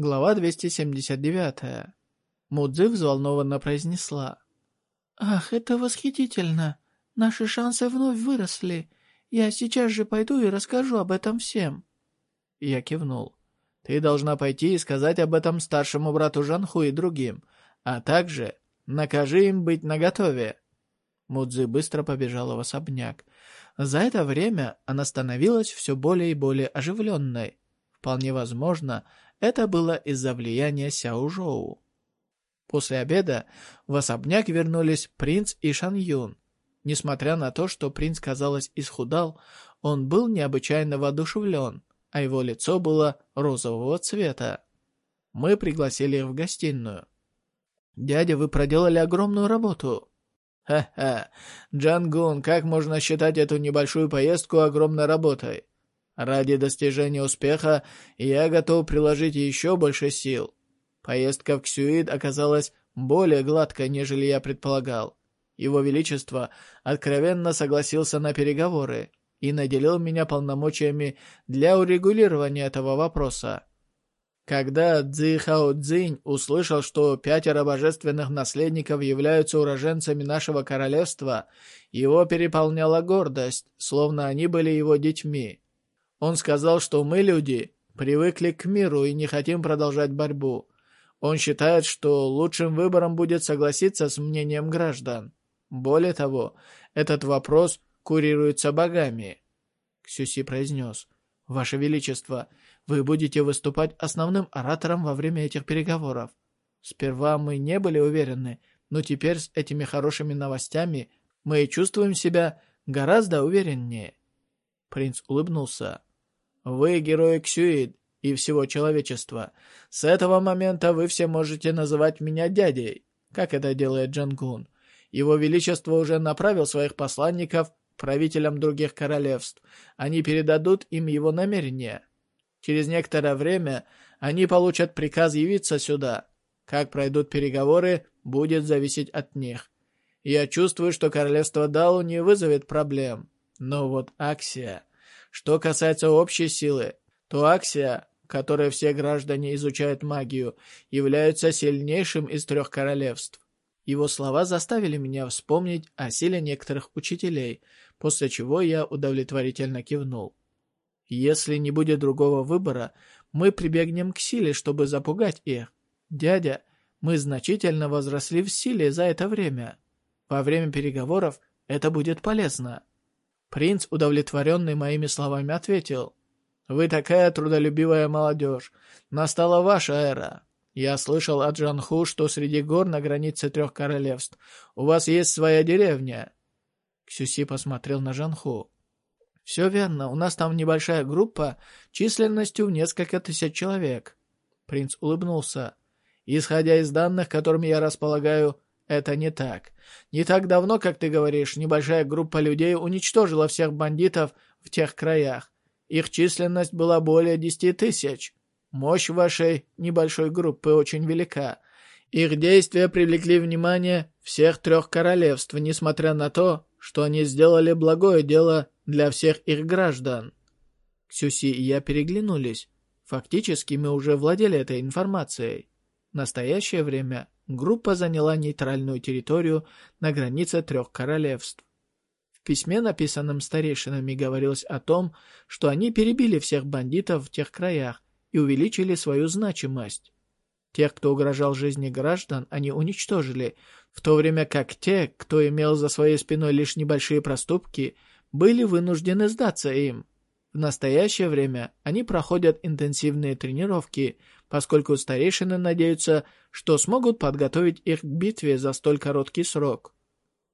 Глава 279. Мудзи взволнованно произнесла. «Ах, это восхитительно! Наши шансы вновь выросли. Я сейчас же пойду и расскажу об этом всем». Я кивнул. «Ты должна пойти и сказать об этом старшему брату Жанху и другим, а также накажи им быть наготове». Мудзи быстро побежала в особняк. За это время она становилась все более и более оживленной. Вполне возможно, это было из-за влияния Сяо Жоу. После обеда в особняк вернулись принц и Шан Юн. Несмотря на то, что принц, казалось, исхудал, он был необычайно воодушевлен, а его лицо было розового цвета. Мы пригласили их в гостиную. «Дядя, вы проделали огромную работу». «Ха-ха, Джангун, как можно считать эту небольшую поездку огромной работой? Ради достижения успеха я готов приложить еще больше сил. Поездка в Ксюид оказалась более гладкой, нежели я предполагал. Его Величество откровенно согласился на переговоры и наделил меня полномочиями для урегулирования этого вопроса. Когда Цзи Хао Цзинь услышал, что пятеро божественных наследников являются уроженцами нашего королевства, его переполняла гордость, словно они были его детьми. Он сказал, что мы, люди, привыкли к миру и не хотим продолжать борьбу. Он считает, что лучшим выбором будет согласиться с мнением граждан. Более того, этот вопрос курируется богами. Ксюси произнес. «Ваше Величество, вы будете выступать основным оратором во время этих переговоров. Сперва мы не были уверены, но теперь с этими хорошими новостями мы чувствуем себя гораздо увереннее». Принц улыбнулся. Вы герой Ксюид и всего человечества. С этого момента вы все можете называть меня дядей, как это делает Джангун. Его Величество уже направил своих посланников правителям других королевств. Они передадут им его намерения. Через некоторое время они получат приказ явиться сюда. Как пройдут переговоры, будет зависеть от них. Я чувствую, что королевство Дау не вызовет проблем. Но вот Аксия... Что касается общей силы, то Аксия, которой все граждане изучают магию, является сильнейшим из трех королевств. Его слова заставили меня вспомнить о силе некоторых учителей, после чего я удовлетворительно кивнул. Если не будет другого выбора, мы прибегнем к силе, чтобы запугать их. Дядя, мы значительно возросли в силе за это время. Во время переговоров это будет полезно. Принц, удовлетворенный моими словами, ответил. «Вы такая трудолюбивая молодежь. Настала ваша эра. Я слышал от Джанху, что среди гор на границе трех королевств у вас есть своя деревня». Ксюси посмотрел на Жанху. «Все верно. У нас там небольшая группа численностью в несколько тысяч человек». Принц улыбнулся. «Исходя из данных, которыми я располагаю, это не так. Не так давно, как ты говоришь, небольшая группа людей уничтожила всех бандитов в тех краях. Их численность была более десяти тысяч. Мощь вашей небольшой группы очень велика. Их действия привлекли внимание всех трех королевств, несмотря на то, что они сделали благое дело для всех их граждан. Ксюси и я переглянулись. Фактически мы уже владели этой информацией. В настоящее время группа заняла нейтральную территорию на границе трех королевств. В письме, написанном старейшинами, говорилось о том, что они перебили всех бандитов в тех краях и увеличили свою значимость. Тех, кто угрожал жизни граждан, они уничтожили, в то время как те, кто имел за своей спиной лишь небольшие проступки, были вынуждены сдаться им. В настоящее время они проходят интенсивные тренировки, поскольку старейшины надеются, что смогут подготовить их к битве за столь короткий срок.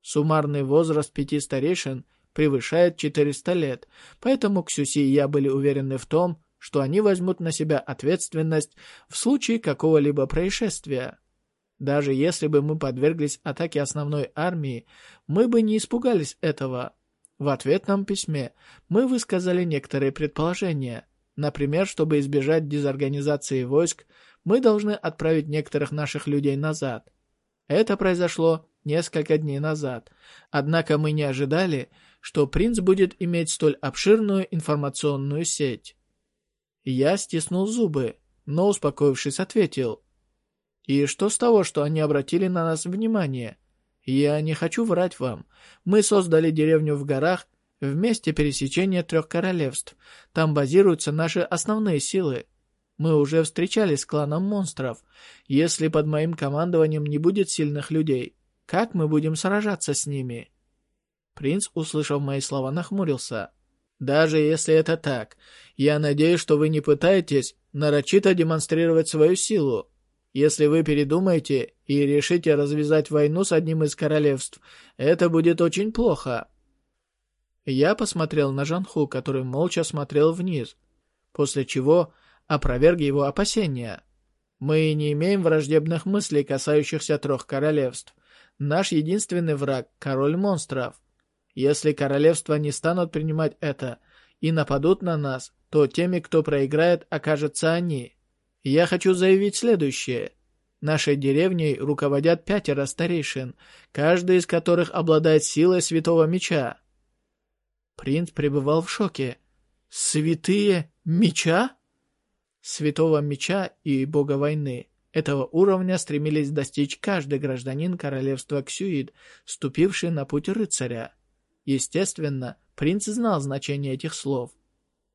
Суммарный возраст пяти старейшин превышает 400 лет, поэтому Ксюси и я были уверены в том, что они возьмут на себя ответственность в случае какого-либо происшествия. Даже если бы мы подверглись атаке основной армии, мы бы не испугались этого. В ответном письме мы высказали некоторые предположения – Например, чтобы избежать дезорганизации войск, мы должны отправить некоторых наших людей назад. Это произошло несколько дней назад. Однако мы не ожидали, что принц будет иметь столь обширную информационную сеть. Я стиснул зубы. но, успокоившись, ответил. «И что с того, что они обратили на нас внимание? Я не хочу врать вам. Мы создали деревню в горах в месте пересечения трех королевств. Там базируются наши основные силы. Мы уже встречались с кланом монстров. Если под моим командованием не будет сильных людей, как мы будем сражаться с ними?» Принц, услышав мои слова, нахмурился. «Даже если это так, я надеюсь, что вы не пытаетесь нарочито демонстрировать свою силу. Если вы передумаете и решите развязать войну с одним из королевств, это будет очень плохо». Я посмотрел на Жанху, который молча смотрел вниз, после чего опроверг его опасения. «Мы не имеем враждебных мыслей, касающихся трех королевств. Наш единственный враг — король монстров. Если королевства не станут принимать это и нападут на нас, то теми, кто проиграет, окажутся они. Я хочу заявить следующее. Нашей деревней руководят пятеро старейшин, каждый из которых обладает силой Святого Меча. Принц пребывал в шоке. «Святые Меча?» Святого Меча и Бога Войны. Этого уровня стремились достичь каждый гражданин королевства Ксюид, ступивший на путь рыцаря. Естественно, принц знал значение этих слов.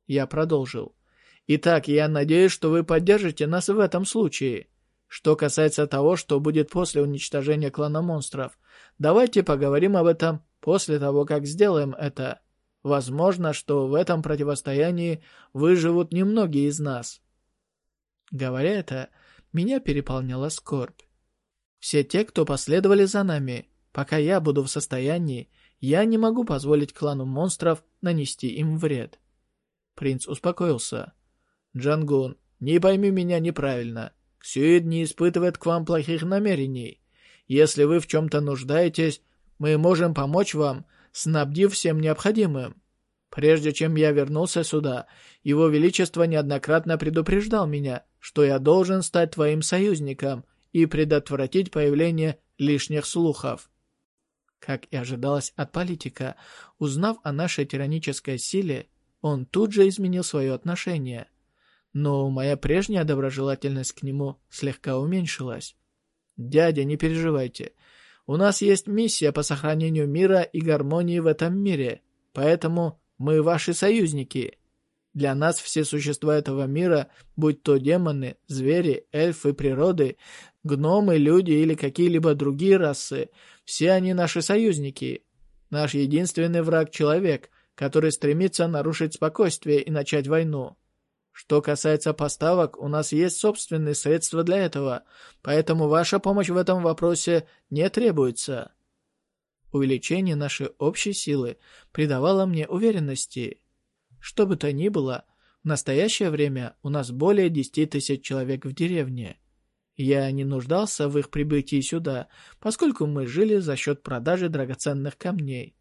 Я продолжил. «Итак, я надеюсь, что вы поддержите нас в этом случае. Что касается того, что будет после уничтожения клана монстров, давайте поговорим об этом после того, как сделаем это. Возможно, что в этом противостоянии выживут немногие из нас». Говоря это, меня переполняла скорбь. Все те, кто последовали за нами, пока я буду в состоянии, я не могу позволить клану монстров нанести им вред. Принц успокоился. Джангун, не пойми меня неправильно. Ксюид не испытывает к вам плохих намерений. Если вы в чем-то нуждаетесь, мы можем помочь вам, снабдив всем необходимым. Прежде чем я вернулся сюда, Его Величество неоднократно предупреждал меня, что я должен стать твоим союзником и предотвратить появление лишних слухов. Как и ожидалось от политика, узнав о нашей тиранической силе, он тут же изменил свое отношение. Но моя прежняя доброжелательность к нему слегка уменьшилась. «Дядя, не переживайте. У нас есть миссия по сохранению мира и гармонии в этом мире, поэтому мы ваши союзники. Для нас все существа этого мира, будь то демоны, звери, эльфы, природы, гномы, люди или какие-либо другие расы, все они наши союзники. Наш единственный враг — человек, который стремится нарушить спокойствие и начать войну. Что касается поставок, у нас есть собственные средства для этого, поэтому ваша помощь в этом вопросе не требуется. Увеличение нашей общей силы придавало мне уверенности. Что бы то ни было, в настоящее время у нас более 10 тысяч человек в деревне. Я не нуждался в их прибытии сюда, поскольку мы жили за счет продажи драгоценных камней.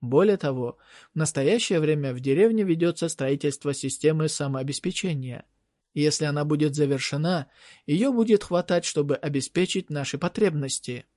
Более того, в настоящее время в деревне ведется строительство системы самообеспечения. Если она будет завершена, ее будет хватать, чтобы обеспечить наши потребности –